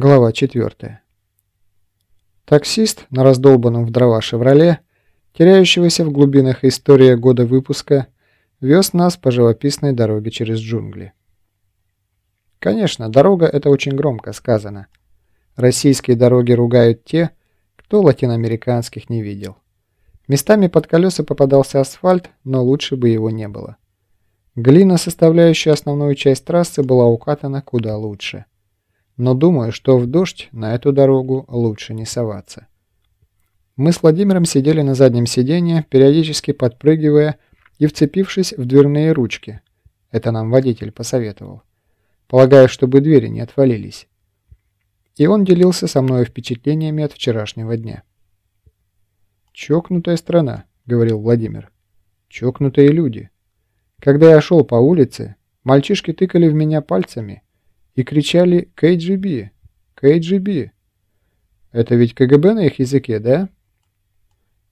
Глава 4. Таксист на раздолбанном в дрова «Шевроле», теряющегося в глубинах истории года выпуска, вез нас по живописной дороге через джунгли. Конечно, дорога – это очень громко сказано. Российские дороги ругают те, кто латиноамериканских не видел. Местами под колеса попадался асфальт, но лучше бы его не было. Глина, составляющая основную часть трассы, была укатана куда лучше – но думаю, что в дождь на эту дорогу лучше не соваться. Мы с Владимиром сидели на заднем сиденье, периодически подпрыгивая и вцепившись в дверные ручки. Это нам водитель посоветовал. Полагаю, чтобы двери не отвалились. И он делился со мной впечатлениями от вчерашнего дня. «Чокнутая страна», — говорил Владимир. «Чокнутые люди. Когда я шел по улице, мальчишки тыкали в меня пальцами — и кричали «КГБ! КГБ!» «Это ведь КГБ на их языке, да?»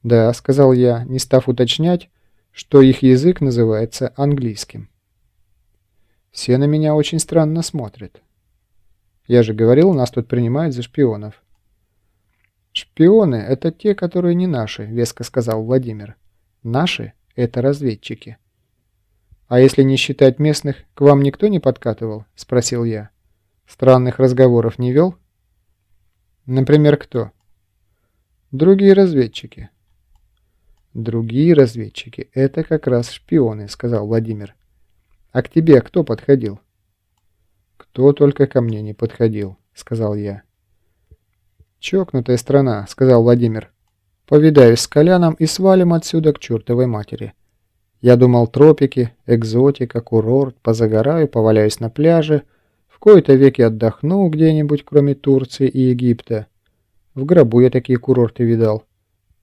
«Да», — сказал я, не став уточнять, что их язык называется английским. «Все на меня очень странно смотрят. Я же говорил, нас тут принимают за шпионов». «Шпионы — это те, которые не наши», — веско сказал Владимир. «Наши — это разведчики». «А если не считать местных, к вам никто не подкатывал?» — спросил я. Странных разговоров не вел? Например, кто? Другие разведчики. Другие разведчики — это как раз шпионы, сказал Владимир. А к тебе кто подходил? Кто только ко мне не подходил, сказал я. Чокнутая страна, сказал Владимир. Повидаюсь с Коляном и свалим отсюда к чертовой матери. Я думал тропики, экзотика, курорт, позагораю, поваляюсь на пляже — в кои-то веки отдохну где-нибудь, кроме Турции и Египта. В гробу я такие курорты видал.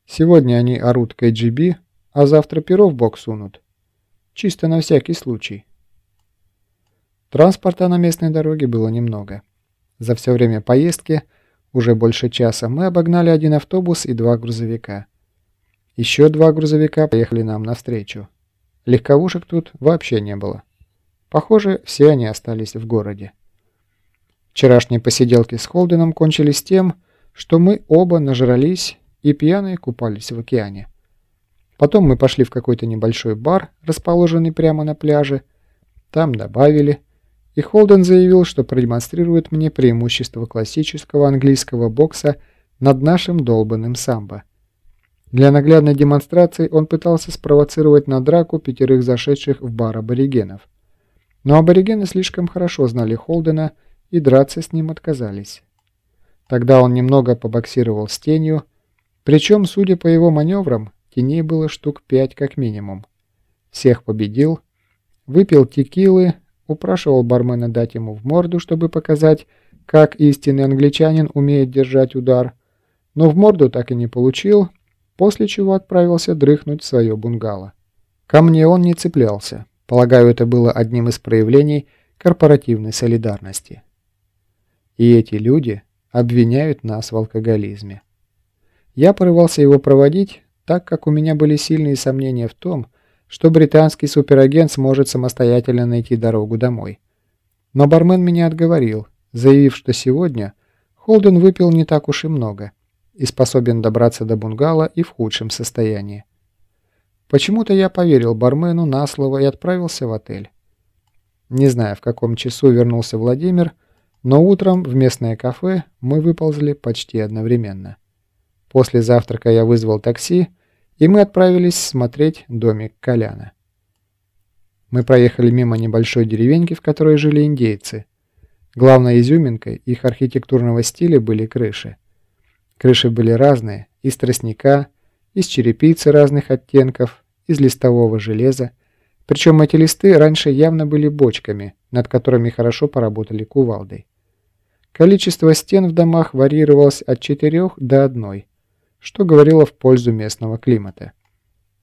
Сегодня они орут КГБ, а завтра перо в бок сунут. Чисто на всякий случай. Транспорта на местной дороге было немного. За все время поездки, уже больше часа, мы обогнали один автобус и два грузовика. Еще два грузовика поехали нам навстречу. Легковушек тут вообще не было. Похоже, все они остались в городе. Вчерашние посиделки с Холденом кончились тем, что мы оба нажрались и пьяные купались в океане. Потом мы пошли в какой-то небольшой бар, расположенный прямо на пляже. Там добавили, и Холден заявил, что продемонстрирует мне преимущество классического английского бокса над нашим долбанным самбо. Для наглядной демонстрации он пытался спровоцировать на драку пятерых зашедших в бар аборигенов. Но аборигены слишком хорошо знали Холдена и драться с ним отказались. Тогда он немного побоксировал с тенью, причем, судя по его маневрам, теней было штук пять как минимум. Всех победил, выпил текилы, упрашивал бармена дать ему в морду, чтобы показать, как истинный англичанин умеет держать удар, но в морду так и не получил, после чего отправился дрыхнуть в свое бунгало. Ко мне он не цеплялся. Полагаю, это было одним из проявлений корпоративной солидарности. И эти люди обвиняют нас в алкоголизме. Я порывался его проводить, так как у меня были сильные сомнения в том, что британский суперагент сможет самостоятельно найти дорогу домой. Но бармен меня отговорил, заявив, что сегодня Холден выпил не так уж и много и способен добраться до бунгало и в худшем состоянии. Почему-то я поверил бармену на слово и отправился в отель. Не знаю, в каком часу вернулся Владимир, но утром в местное кафе мы выползли почти одновременно. После завтрака я вызвал такси, и мы отправились смотреть домик Коляна. Мы проехали мимо небольшой деревеньки, в которой жили индейцы. Главной изюминкой их архитектурного стиля были крыши. Крыши были разные, из тростника, из черепицы разных оттенков, из листового железа, причем эти листы раньше явно были бочками, над которыми хорошо поработали кувалдой. Количество стен в домах варьировалось от 4 до 1, что говорило в пользу местного климата.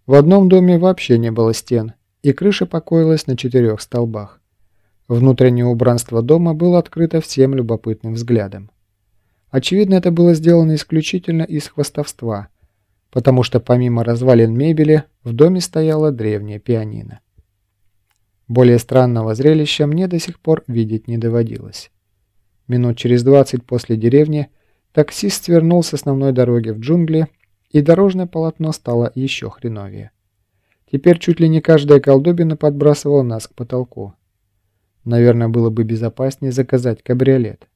В одном доме вообще не было стен, и крыша покоилась на четырех столбах. Внутреннее убранство дома было открыто всем любопытным взглядом. Очевидно, это было сделано исключительно из хвостовства, потому что помимо развалин мебели в доме стояла древняя пианино. Более странного зрелища мне до сих пор видеть не доводилось. Минут через 20 после деревни таксист свернул с основной дороги в джунгли, и дорожное полотно стало еще хреновее. Теперь чуть ли не каждая колдобина подбрасывала нас к потолку. Наверное, было бы безопаснее заказать кабриолет.